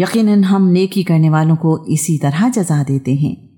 यकीनन हम नेकी करने वालों को इसी तरह जजा देते हैं।